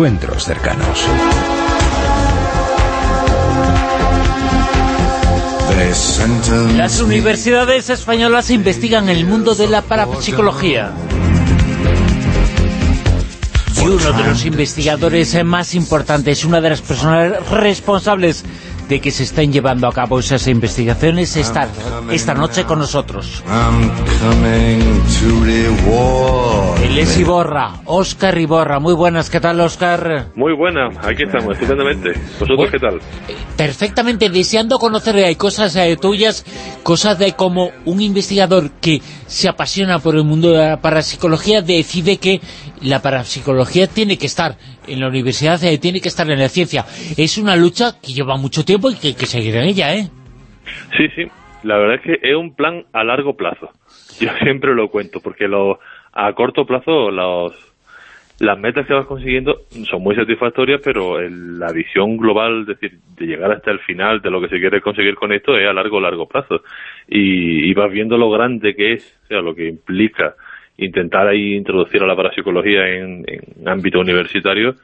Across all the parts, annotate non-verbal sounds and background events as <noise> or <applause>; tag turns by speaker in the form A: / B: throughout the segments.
A: encuentros cercanos.
B: Las universidades españolas investigan el mundo de la parapsicología. Y uno de los investigadores más importantes, una de las personas responsables de que se estén llevando a cabo esas investigaciones está esta noche con nosotros. Es Iborra, Óscar Iborra. Muy buenas, ¿qué tal, Óscar?
C: Muy buena, aquí estamos, estupendamente. ¿Vosotros qué tal?
B: Eh, perfectamente, deseando conocer, hay cosas eh, tuyas, cosas de cómo un investigador que se apasiona por el mundo de la parapsicología decide que la parapsicología tiene que estar en la universidad, eh, tiene que estar en la ciencia. Es una lucha que lleva mucho tiempo y que hay que seguir en ella, ¿eh?
C: Sí, sí. La verdad es que es un plan a largo plazo. Yo <laughs> siempre lo cuento, porque lo, a corto plazo los, las metas que vas consiguiendo son muy satisfactorias, pero la visión global, es decir, de llegar hasta el final de lo que se quiere conseguir con esto es a largo, largo plazo. Y, y vas viendo lo grande que es, o sea, lo que implica intentar ahí introducir a la parapsicología en, ámbito universitario,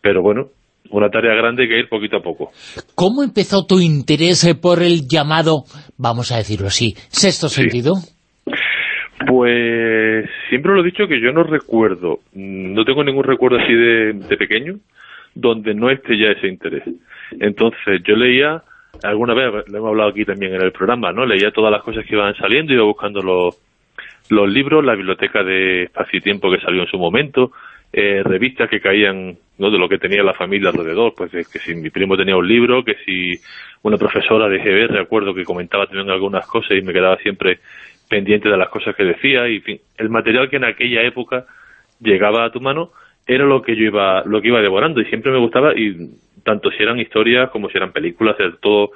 C: pero bueno, una tarea grande que ir poquito a poco.
B: ¿Cómo empezó tu interés por el llamado, vamos a decirlo así, sexto sentido?
C: Pues siempre lo he dicho que yo no recuerdo, no tengo ningún recuerdo así de, pequeño donde no esté ya ese interés. Entonces yo leía, alguna vez, lo hemos hablado aquí también en el programa, ¿no? Leía todas las cosas que iban saliendo, iba buscando los, los libros, la biblioteca de espacio y tiempo que salió en su momento, eh, revistas que caían ¿no? de lo que tenía la familia alrededor, pues que si mi primo tenía un libro, que si una profesora de GB, recuerdo que comentaba también algunas cosas y me quedaba siempre pendiente de las cosas que decía, y fin, el material que en aquella época llegaba a tu mano era lo que yo iba, lo que iba devorando y siempre me gustaba y tanto si eran historias como si eran películas, todo,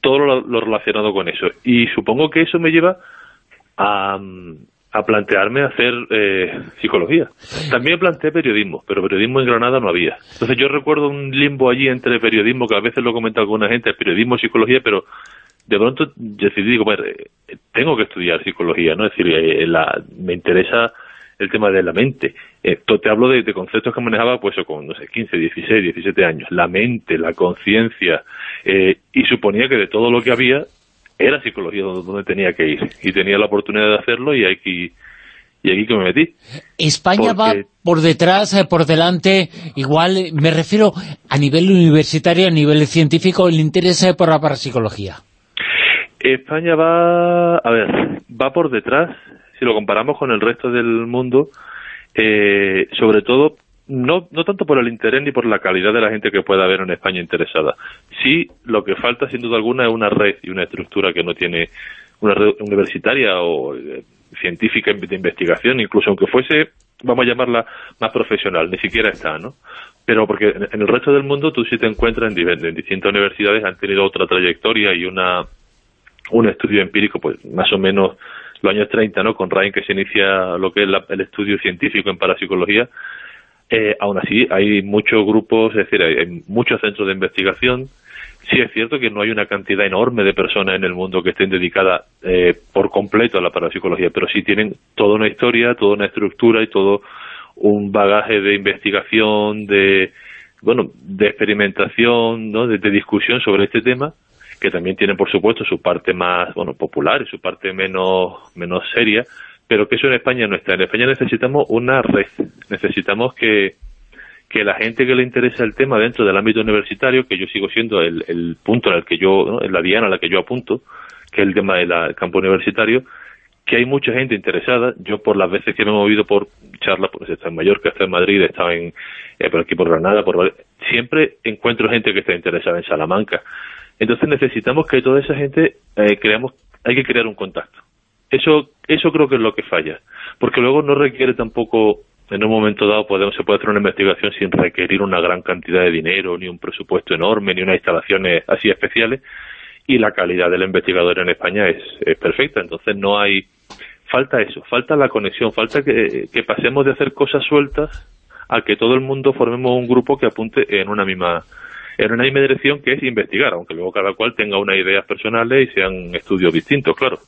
C: todo lo relacionado con eso. Y supongo que eso me lleva a, a plantearme hacer eh, psicología. También planteé periodismo, pero periodismo en Granada no había. Entonces yo recuerdo un limbo allí entre periodismo, que a veces lo comenta alguna gente, periodismo psicología, pero de pronto decidí, digo, tengo que estudiar psicología, ¿no? Es decir, eh, la, me interesa el tema de la mente. Eh, te hablo de, conceptos que manejaba pues con, no sé, 15, 16, 17 años. La mente, la conciencia, y suponía que de todo lo que había, era psicología donde, tenía que ir y tenía la oportunidad de hacerlo y aquí y aquí que me metí.
B: España va por detrás, eh, por delante, igual, eh, me refiero a nivel universitario, a nivel científico, el interés eh, por la parapsicología.
C: España va, a ver, va por detrás, si lo comparamos con el resto del mundo, sobre todo no, no tanto por el interés ni por la calidad de la gente que pueda haber en España interesada. Sí, lo que falta sin duda alguna es una red y una estructura que no tiene una red universitaria o eh, científica de investigación, incluso aunque fuese, vamos a llamarla más profesional, ni siquiera está, ¿no? Pero porque en el resto del mundo tú sí te encuentras en, en distintas universidades, han tenido otra trayectoria y una un estudio empírico, pues más o menos los años 30, ¿no? Con Ryan que se inicia lo que es el estudio científico en parapsicología, eh, aún así, hay muchos grupos, es decir, hay, muchos centros de investigación. Sí es cierto que no hay una cantidad enorme de personas en el mundo que estén dedicadas eh, por completo a la parapsicología, pero sí tienen toda una historia, toda una estructura y todo un bagaje de investigación, de bueno, de experimentación, ¿no? de, de discusión sobre este tema, que también tienen, por supuesto, su parte más bueno popular y su parte menos menos seria, pero que eso en España no está. En España necesitamos una red, necesitamos que, que la gente que le interesa el tema dentro del ámbito universitario, que yo sigo siendo el, el punto en el que yo, en la diana a la que yo apunto, que es el tema del campo universitario, que hay mucha gente interesada. Yo por las veces que me he movido por charlas, pues está en Mallorca, está en Madrid, está en, eh, por aquí por Granada, por siempre encuentro gente que está interesada en Salamanca. Entonces necesitamos que toda esa gente eh, creamos, hay que crear un contacto. Eso, eso creo que es lo que falla, porque luego no requiere tampoco, en un momento dado podemos, se puede hacer una investigación sin requerir una gran cantidad de dinero, ni un presupuesto enorme, ni unas instalaciones así especiales, y la calidad del investigador en España es, es perfecta, entonces no hay, falta eso, falta la conexión, falta que, que pasemos de hacer cosas sueltas a que todo el mundo formemos un grupo que apunte en una misma en una misma dirección que es investigar, aunque luego cada cual tenga unas ideas personales y sean estudios distintos, claro.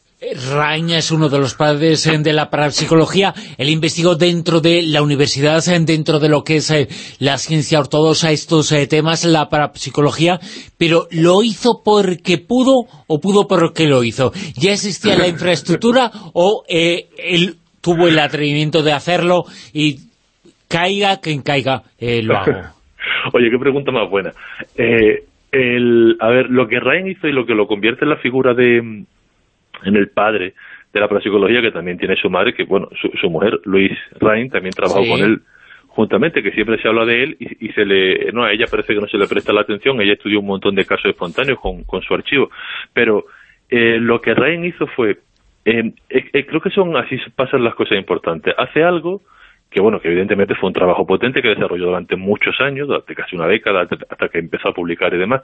B: Raña es uno de los padres eh, de la parapsicología. Él investigó dentro de la universidad, eh, dentro de lo que es eh, la ciencia ortodoxa, estos temas, la parapsicología, pero ¿lo hizo porque pudo o pudo porque lo hizo? ¿Ya existía la infraestructura o él tuvo el atrevimiento de hacerlo y caiga quien caiga, lo <laughs> hago?
C: Oye, qué pregunta más buena. el, a ver, lo que Ryan hizo y lo que lo convierte en la figura de en el padre de la parapsicología, que también tiene su madre, que bueno, su, mujer, Luis Rain, también trabajó con él juntamente, que siempre se habla de él y, se le, no, a ella parece que no se le presta la atención, ella estudió un montón de casos espontáneos con, con su archivo, pero eh, lo que Rain hizo fue, eh, eh, creo que son así pasan las cosas importantes, hace algo que bueno, que evidentemente fue un trabajo potente que desarrolló durante muchos años, durante casi una década, hasta que empezó a publicar y demás,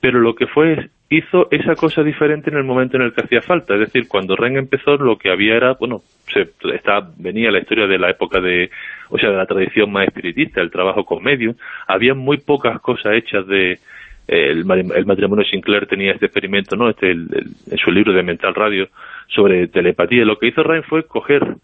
C: pero lo que fue, hizo esa cosa diferente en el momento en el que hacía falta, es decir, cuando Ren empezó lo que había era, bueno, se, está, venía la historia de la época de, o sea, de la tradición más espiritista, el trabajo con medios, había muy pocas cosas hechas de, el, matrimonio Sinclair tenía este experimento, ¿no? Este, en su libro de Mental Radio sobre telepatía. Lo que hizo Ryan fue coger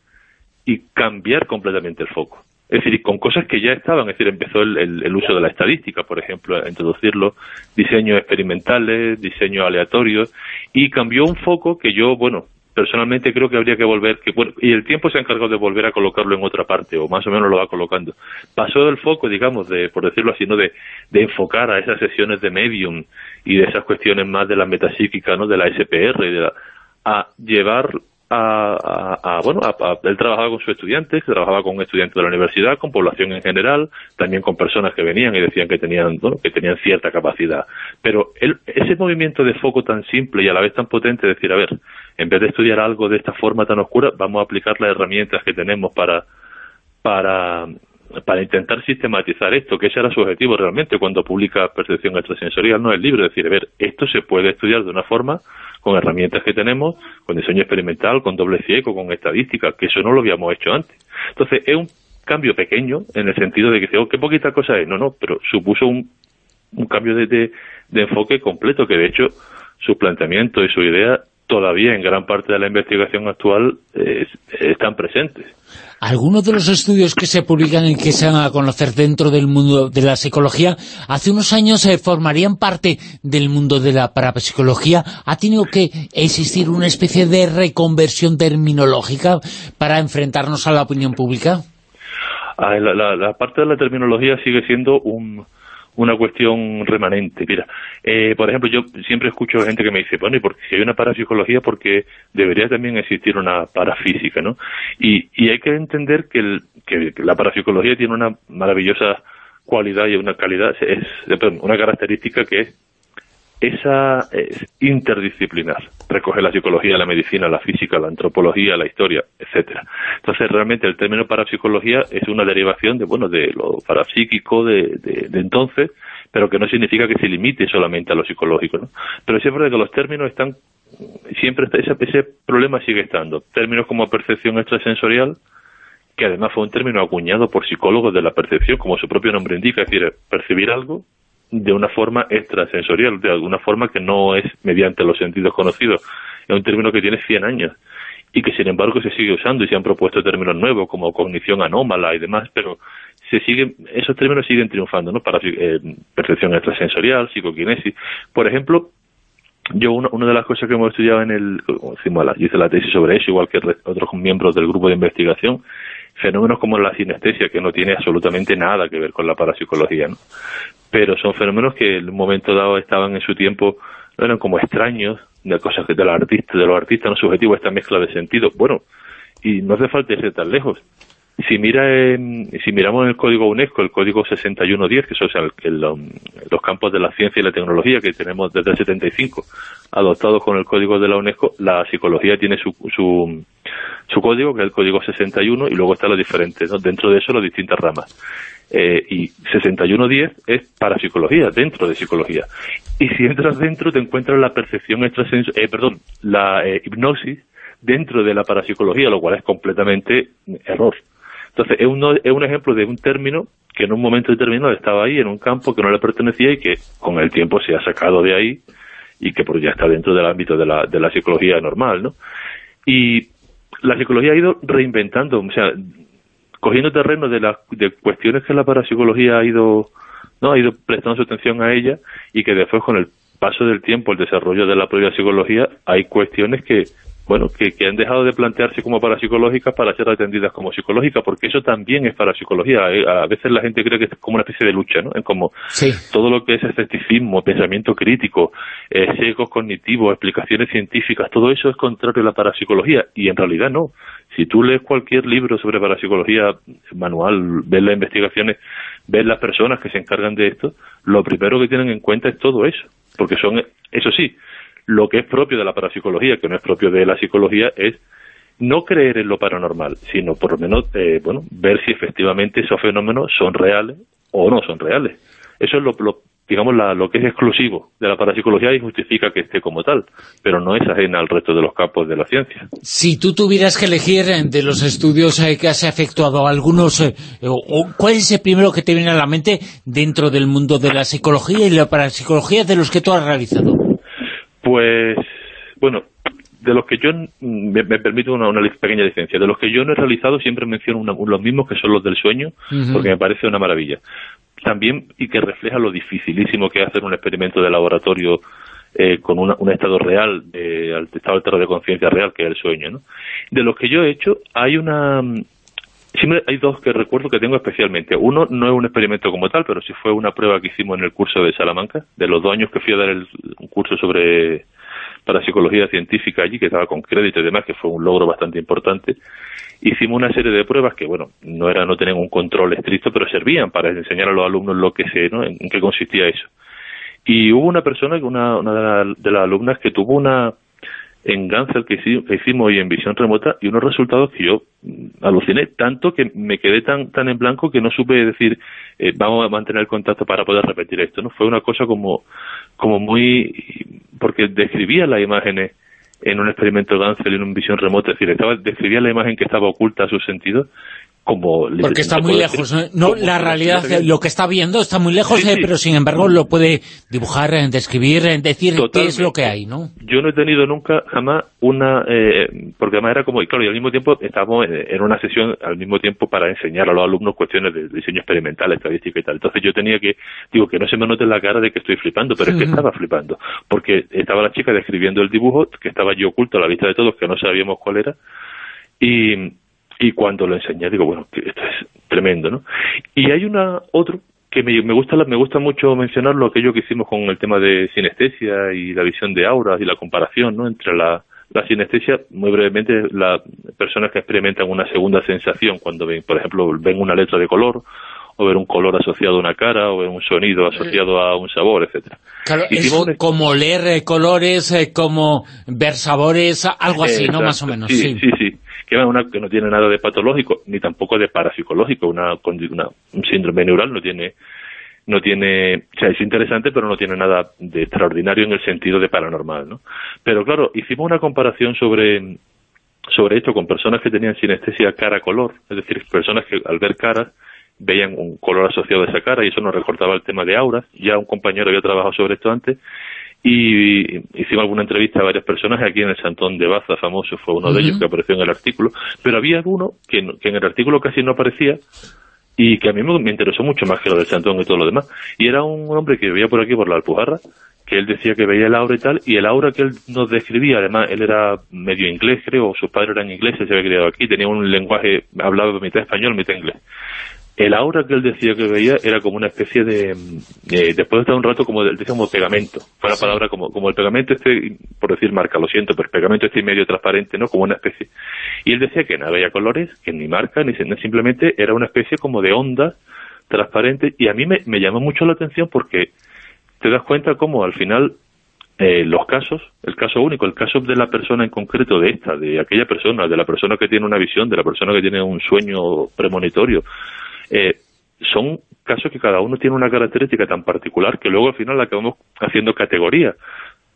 C: y cambiar completamente el foco. Es decir, con cosas que ya estaban, es decir, empezó el, uso de la estadística, por ejemplo, a introducirlo, diseños experimentales, diseños aleatorios, y cambió un foco que yo, bueno, personalmente creo que habría que volver, que bueno, y el tiempo se ha encargado de volver a colocarlo en otra parte, o más o menos lo va colocando. Pasó del foco, digamos, de, por decirlo así, ¿no? de, enfocar a esas sesiones de medium y de esas cuestiones más de la metapsíquica, ¿no? de la SPR, de la, a llevar a, bueno, él trabajaba con sus estudiantes, trabajaba con estudiantes de la universidad, con población en general, también con personas que venían y decían que tenían, que tenían cierta capacidad. Pero ese movimiento de foco tan simple y a la vez tan potente, decir, a ver, en vez de estudiar algo de esta forma tan oscura, vamos a aplicar las herramientas que tenemos para, para, intentar sistematizar esto, que ese era su objetivo realmente cuando publica Percepción Extrasensorial, no el libro, decir, a ver, esto se puede estudiar de una forma con herramientas que tenemos, con diseño experimental, con doble ciego, con estadística, que eso no lo habíamos hecho antes. Entonces, es un cambio pequeño en el sentido de que, oh, qué poquita cosa es. No, no, pero supuso un, un cambio de, de, de enfoque completo, que de hecho su planteamiento y su idea todavía en gran parte de la investigación actual eh, están presentes.
B: Algunos de los estudios que se publican y que se van a conocer dentro del mundo de la psicología, hace unos años se formarían parte del mundo de la parapsicología. ¿Ha tenido que existir una especie de reconversión terminológica para enfrentarnos a la opinión pública?
C: Ah, la parte de la terminología sigue siendo un una cuestión remanente. Mira, eh, por ejemplo, yo siempre escucho gente que me dice, bueno, y porque si hay una parapsicología, porque debería también existir una parafísica, ¿no? Y, y hay que entender que, el, que la parapsicología tiene una maravillosa cualidad y una calidad, es, una característica que es esa es interdisciplinar. Recoge la psicología, la medicina, la física, la antropología, la historia, etcétera. Entonces, realmente el término parapsicología es una derivación de, bueno, de lo parapsíquico de, de, entonces, pero que no significa que se limite solamente a lo psicológico, ¿no? Pero siempre que los términos están, siempre ese, ese problema sigue estando. Términos como percepción extrasensorial, que además fue un término acuñado por psicólogos de la percepción, como su propio nombre indica, es decir, percibir algo de una forma extrasensorial, de alguna forma que no es mediante los sentidos conocidos. Es un término que tiene 100 años y que sin embargo se sigue usando y se han propuesto términos nuevos como cognición anómala y demás, pero se siguen, esos términos siguen triunfando, ¿no? Para eh, percepción extrasensorial, psicoquinesis. Por ejemplo, yo una, una de las cosas que hemos estudiado en el, como la, hice la tesis sobre eso, igual que otros miembros del grupo de investigación, fenómenos como la sinestesia, que no tiene absolutamente nada que ver con la parapsicología, ¿no? pero son fenómenos que en un momento dado estaban en su tiempo, eran como extraños, de cosas que de los artistas, de los artistas no subjetivos, esta mezcla de sentido. Bueno, y no hace falta irse tan lejos. Si mira si miramos en el código UNESCO, el código 6110, que son los campos de la ciencia y la tecnología que tenemos desde el 75, adoptados con el código de la UNESCO, la psicología tiene su, su, su código, que es el código 61, y luego están los diferentes, dentro de eso las distintas ramas. Eh, y 6110 es para psicología, dentro de psicología. Y si entras dentro te encuentras la percepción extrasensorial, eh, perdón, la eh, hipnosis dentro de la parapsicología, lo cual es completamente error. Entonces, es un, es un ejemplo de un término que en un momento determinado estaba ahí, en un campo que no le pertenecía y que con el tiempo se ha sacado de ahí y que pues ya está dentro del ámbito de la, de la psicología normal, ¿no? Y la psicología ha ido reinventando, o sea, cogiendo terreno de las de cuestiones que la parapsicología ha ido no ha ido prestando su atención a ella y que después con el paso del tiempo, el desarrollo de la propia psicología, hay cuestiones que bueno, que, que, han dejado de plantearse como parapsicológicas para ser atendidas como psicológicas, porque eso también es parapsicología. A veces la gente cree que es como una especie de lucha, ¿no? Es como todo lo que es escepticismo, pensamiento crítico, eh, sesgos cognitivos, explicaciones científicas, todo eso es contrario a la parapsicología, y en realidad no. Si tú lees cualquier libro sobre parapsicología, manual, ves las investigaciones, ves las personas que se encargan de esto, lo primero que tienen en cuenta es todo eso, porque son, eso sí, lo que es propio de la parapsicología, que no es propio de la psicología, es no creer en lo paranormal, sino por lo menos eh, bueno, ver si efectivamente esos fenómenos son reales o no son reales. Eso es lo, digamos, lo que es exclusivo de la parapsicología y justifica que esté como tal, pero no es ajena al resto de los campos de la ciencia.
B: Si tú tuvieras que elegir de los estudios eh, que has efectuado algunos, eh, ¿cuál es el primero que te viene a la mente dentro del mundo de la psicología y la parapsicología de los que tú has realizado?
C: Pues, bueno, de los que yo, me, permito una, pequeña licencia, de los que yo no he realizado siempre menciono los mismos que son los del sueño, porque me parece una maravilla. También, y que refleja lo dificilísimo que es hacer un experimento de laboratorio eh, con un estado real, de, al estado altero de conciencia real, que es el sueño. ¿no? De los que yo he hecho, hay una... Siempre hay dos que recuerdo que tengo especialmente. Uno no es un experimento como tal, pero sí fue una prueba que hicimos en el curso de Salamanca, de los dos años que fui a dar el, un curso sobre para psicología científica allí, que estaba con crédito y demás, que fue un logro bastante importante. Hicimos una serie de pruebas que, bueno, no era no tenían un control estricto, pero servían para enseñar a los alumnos lo que se, ¿no? en, qué consistía eso. Y hubo una persona, una, una de, las alumnas, que tuvo una en Ganser que, hicimos hoy en visión remota y unos resultados que yo mm, aluciné tanto que me quedé tan tan en blanco que no supe decir eh, vamos a mantener el contacto para poder repetir esto no fue una cosa como como muy porque describía las imágenes en un experimento Gansel en una visión remota, es decir, estaba, describía la imagen que estaba oculta a sus sentidos como...
B: Porque está muy lejos, no, la realidad, lo que está viendo está muy lejos, eh, pero sin embargo lo puede dibujar, eh, describir, eh, decir qué es lo que hay, ¿no?
C: Yo no he tenido nunca, jamás, una... porque además era como, y claro, y al mismo tiempo estábamos en una sesión al mismo tiempo para enseñar a los alumnos cuestiones de diseño experimental, estadística y tal. Entonces yo tenía que, digo, que no se me note en la cara de que estoy flipando, pero es que estaba flipando, porque estaba la chica describiendo el dibujo, que estaba yo oculto a la vista de todos, que no sabíamos cuál era, y, y cuando lo enseñé digo, bueno, esto es tremendo, ¿no? Y hay una otro que me, me gusta me gusta mucho mencionarlo, aquello que hicimos con el tema de sinestesia y la visión de auras y la comparación, ¿no? Entre la, la sinestesia, muy brevemente, las personas que experimentan una segunda sensación cuando ven, por ejemplo, ven una letra de color o ver un color asociado a una cara, o ver un sonido asociado a un sabor, etcétera.
B: Claro, es como leer eh, colores, eh, como ver sabores, algo así, ¿no? Más o menos,
C: sí. sí, sí que una que no tiene nada de patológico ni tampoco de parapsicológico una, una un síndrome neural no tiene no tiene, o sea, es interesante, pero no tiene nada de extraordinario en el sentido de paranormal, ¿no? Pero claro, hicimos una comparación sobre, sobre esto con personas que tenían sinestesia cara-color, es decir, personas que al ver caras veían un color asociado a esa cara y eso nos recordaba el tema de auras. Ya un compañero había trabajado sobre esto antes y hicimos alguna entrevista a varias personas aquí en el Santón de Baza, famoso, fue uno de ellos que apareció en el artículo, pero había alguno que, en el artículo casi no aparecía y que a mí me, interesó mucho más que lo del Santón y todo lo demás. Y era un hombre que vivía por aquí, por la Alpujarra, que él decía que veía el aura y tal, y el aura que él nos describía, además, él era medio inglés, creo, sus padres eran ingleses, se había criado aquí, tenía un lenguaje, hablaba mitad español, mitad inglés el aura que él decía que veía era como una especie de, después de estar un rato como decíamos pegamento. Fue la palabra como como el pegamento este por decir marca lo siento pero el pegamento este medio transparente no como una especie. Y él decía que no había colores que ni marca ni simplemente era una especie como de onda transparente. Y a mí me, me llamó mucho la atención porque te das cuenta cómo al final eh, los casos, el caso único, el caso de la persona en concreto, de esta, de aquella persona, de la persona que tiene una visión, de la persona que tiene un sueño premonitorio, eh, son casos que cada uno tiene una característica tan particular que luego al final acabamos haciendo categoría.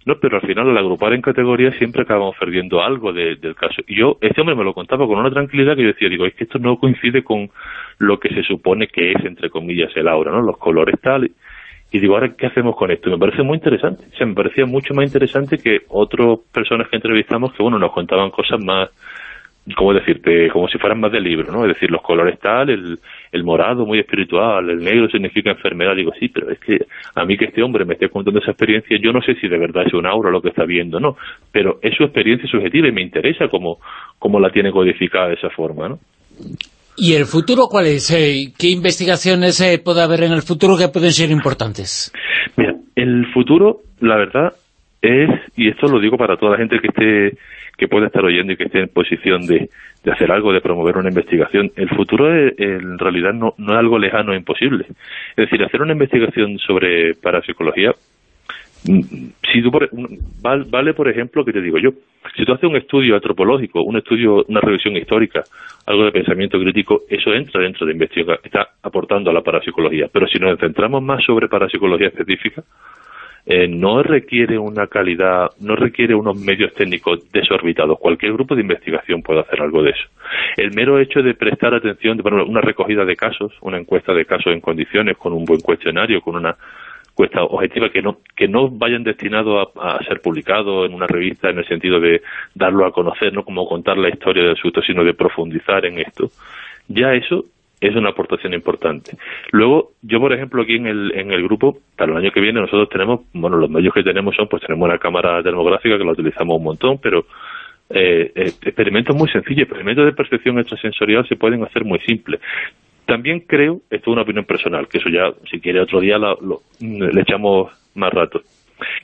C: ¿no? Pero al final, al agrupar en categorías, siempre acabamos perdiendo algo del caso. Y yo, este hombre me lo contaba con una tranquilidad que yo decía, digo, es que esto no coincide con lo que se supone que es, entre comillas, el aura, ¿no? Los colores tal. Y digo, ahora, ¿qué hacemos con esto? me parece muy interesante. O me parecía mucho más interesante que otras personas que entrevistamos que, bueno, nos contaban cosas más ¿cómo decirte? Como si fueran más del libro, ¿no? Es decir, los colores tal, el, el morado muy espiritual, el negro significa enfermedad. Digo, sí, pero es que a mí que este hombre me esté contando esa experiencia, yo no sé si de verdad es un aura lo que está viendo, ¿no? Pero es su experiencia subjetiva y me interesa cómo, cómo la tiene codificada de esa forma, ¿no?
B: ¿Y el futuro cuál es? Eh, ¿Qué investigaciones eh, puede haber en el futuro que pueden ser importantes?
C: Mira, el futuro, la verdad, es, y esto lo digo para toda la gente que esté que pueda estar oyendo y que esté en posición de, de hacer algo, de promover una investigación. El futuro en realidad no, no es algo lejano e imposible. Es decir, hacer una investigación sobre parapsicología mm, si tú vale por ejemplo que te digo yo si tú haces un estudio antropológico un estudio una revisión histórica algo de pensamiento crítico eso entra dentro de investigación está aportando a la parapsicología pero si nos centramos más sobre parapsicología específica eh, no requiere una calidad, no requiere unos medios técnicos desorbitados. Cualquier grupo de investigación puede hacer algo de eso. El mero hecho de prestar atención, bueno, una recogida de casos, una encuesta de casos en condiciones, con un buen cuestionario, con una encuesta objetiva que no que no vayan destinados a, ser publicados en una revista en el sentido de darlo a conocer, no como contar la historia del asunto, sino de profundizar en esto. Ya eso es una aportación importante. Luego, yo por ejemplo aquí en el, en el grupo, para el año que viene nosotros tenemos, bueno, los medios que tenemos son, pues tenemos una cámara termográfica que la utilizamos un montón, pero eh, eh, experimentos muy sencillos, experimentos de percepción extrasensorial se pueden hacer muy simples. También creo, esto es una opinión personal, que eso ya, si quiere otro día le echamos más rato.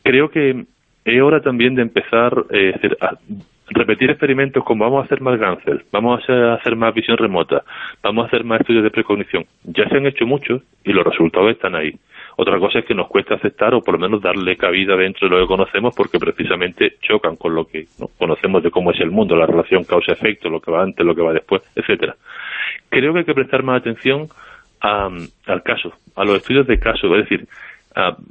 C: Creo que es hora también de empezar eh, a repetir experimentos como vamos a hacer más Gansel, vamos a hacer más visión remota, vamos a hacer más estudios de precognición. Ya se han hecho muchos y los resultados están ahí. Otra cosa es que nos cuesta aceptar o por lo menos darle cabida dentro de lo que conocemos porque precisamente chocan con lo que conocemos de cómo es el mundo, la relación causa-efecto, lo que va antes, lo que va después, etcétera. Creo que hay que prestar más atención al caso, a los estudios de caso, es decir,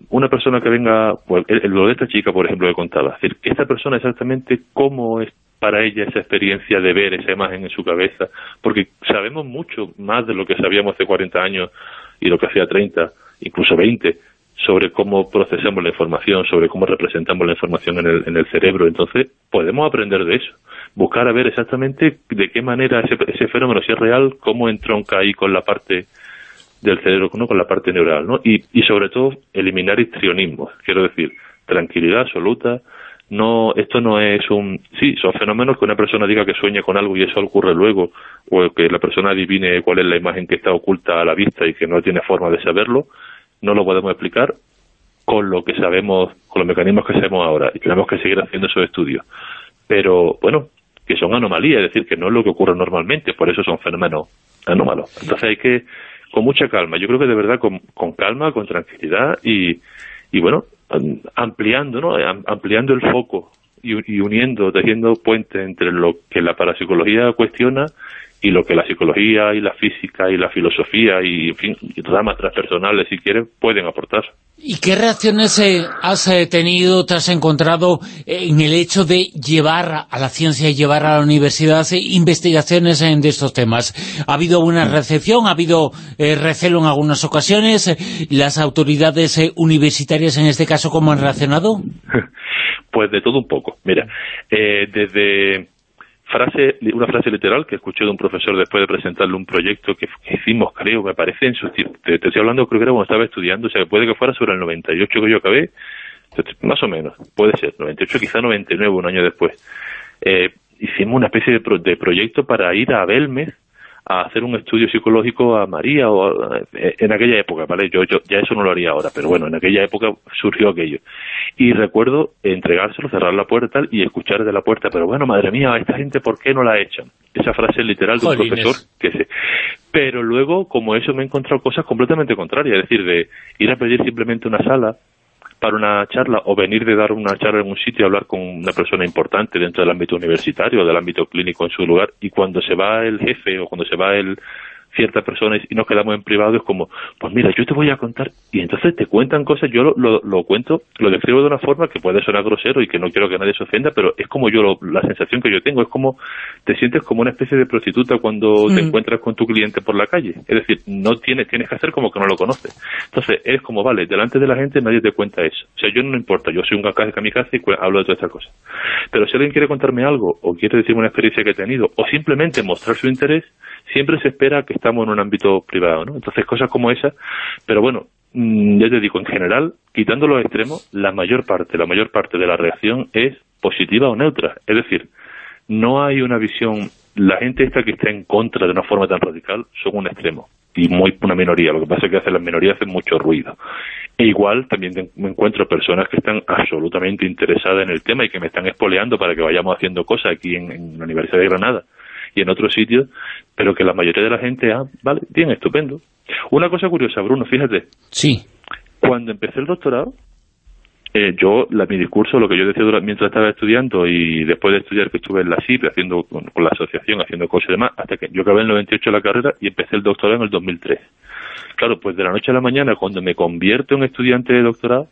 C: una persona que venga, pues, el, lo de esta chica, por ejemplo, que contaba, es decir, esta persona exactamente cómo es para ella esa experiencia de ver esa imagen en su cabeza, porque sabemos mucho más de lo que sabíamos hace 40 años y lo que hacía 30, incluso 20, sobre cómo procesamos la información, sobre cómo representamos la información en el, en el cerebro. Entonces, podemos aprender de eso, buscar a ver exactamente de qué manera ese, ese fenómeno, si es real, cómo entronca ahí con la parte del cerebro ¿no? con la parte neural, ¿no? Y, y sobre todo eliminar histrionismos, quiero decir, tranquilidad absoluta, no esto no es un sí son fenómenos que una persona diga que sueña con algo y eso ocurre luego o que la persona adivine cuál es la imagen que está oculta a la vista y que no tiene forma de saberlo no lo podemos explicar con lo que sabemos con los mecanismos que sabemos ahora y tenemos que seguir haciendo esos estudios pero bueno que son anomalías es decir que no es lo que ocurre normalmente por eso son fenómenos anómalos entonces hay que con mucha calma. Yo creo que de verdad con, calma, con tranquilidad y, y bueno, ampliando, ¿no? Ampliando el foco y, uniendo, tejiendo puente entre lo que la parapsicología cuestiona y lo que la psicología y la física y la filosofía y, en fin, ramas transpersonales, si quieren, pueden aportar.
B: ¿Y qué reacciones eh, has eh, tenido, te has encontrado eh, en el hecho de llevar a la ciencia y llevar a la universidad investigaciones de estos temas? ¿Ha habido una mm. recepción? ¿Ha habido recelo en algunas ocasiones? ¿Las autoridades universitarias, en este caso, cómo han reaccionado? <laughs>
C: Pues de todo un poco. Mira, desde frase, una frase literal que escuché de un profesor después de presentarle un proyecto que, hicimos, creo, me parece, en su, te, te, estoy hablando, creo que era cuando estaba estudiando, o sea, puede que fuera sobre el 98 que yo acabé, más o menos, puede ser, 98, quizá 99, un año después. Eh, hicimos una especie de, de proyecto para ir a Belmez a hacer un estudio psicológico a María o eh, en aquella época, ¿vale? Yo, yo ya eso no lo haría ahora, pero bueno, en aquella época surgió aquello. Y recuerdo entregárselo, cerrar la puerta y escuchar de la puerta, pero bueno, madre mía, a esta gente, ¿por qué no la echan? Esa frase literal de un profesor que se... Pero luego, como eso, me he encontrado cosas completamente contrarias, es decir, de ir a pedir simplemente una sala para una charla o venir de dar una charla en un sitio y hablar con una persona importante dentro del ámbito universitario o del ámbito clínico en su lugar. Y cuando se va el jefe o cuando se va el ciertas personas y nos quedamos en privado, es como, pues mira, yo te voy a contar, y entonces te cuentan cosas, yo lo, lo, cuento, lo describo de una forma que puede sonar grosero y que no quiero que nadie se ofenda, pero es como yo, la sensación que yo tengo, es como, te sientes como una especie de prostituta cuando te mm. encuentras con tu cliente por la calle, es decir, no tienes, tienes que hacer como que no lo conoces. Entonces, es como, vale, delante de la gente nadie te cuenta eso. O sea, yo no importa, yo soy un kamikaze y hablo de todas estas cosas. Pero si alguien quiere contarme algo, o quiere decirme una experiencia que he tenido, o simplemente mostrar su interés, siempre se espera que estamos en un ámbito privado, ¿no? Entonces, cosas como esa, pero bueno, mm, ya te digo, en general, quitando los extremos, la mayor parte, la mayor parte de la reacción es positiva o neutra. Es decir, no hay una visión, la gente esta que está en contra de una forma tan radical son un extremo y muy una minoría. Lo que pasa es que hace las minorías hacen mucho ruido. E igual también me encuentro personas que están absolutamente interesadas en el tema y que me están espoleando para que vayamos haciendo cosas aquí en la Universidad de Granada y en otros sitios, pero que la mayoría de la gente, ah, vale, bien, estupendo. Una cosa curiosa, Bruno, fíjate.
B: Sí.
C: Cuando empecé el doctorado, eh, yo, la, mi discurso, lo que yo decía mientras estaba estudiando y después de estudiar que estuve en la CIP, haciendo con, la asociación, haciendo cosas y demás, hasta que yo acabé en el 98 la carrera y empecé el doctorado en el 2003. Claro, pues de la noche a la mañana, cuando me convierto en estudiante de doctorado,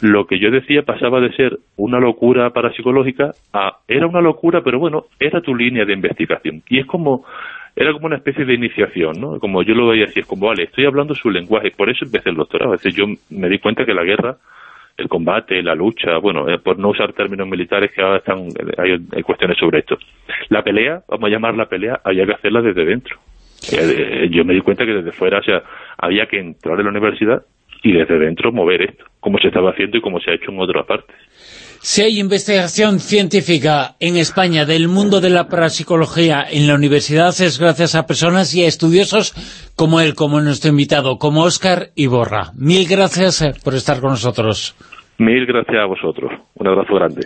C: lo que yo decía pasaba de ser una locura parapsicológica a era una locura, pero bueno, era tu línea de investigación. Y es como era como una especie de iniciación, ¿no? Como yo lo veía así, es como, vale, estoy hablando su lenguaje, por eso empecé el doctorado. Es decir, yo me di cuenta que la guerra, el combate, la lucha, bueno, eh, por no usar términos militares que ahora están, hay, hay cuestiones sobre esto. La pelea, vamos a llamar la pelea, había que hacerla desde dentro. Eh, yo me di cuenta que desde fuera, o sea, había que entrar en la universidad y desde dentro mover esto, como se estaba haciendo y como se ha hecho en otras partes.
B: Si hay investigación científica en España del mundo de la parapsicología en la universidad es gracias a personas y a estudiosos como él, como nuestro invitado, como Óscar Iborra. Mil gracias eh, por estar con nosotros.
C: Mil gracias a vosotros. Un abrazo grande.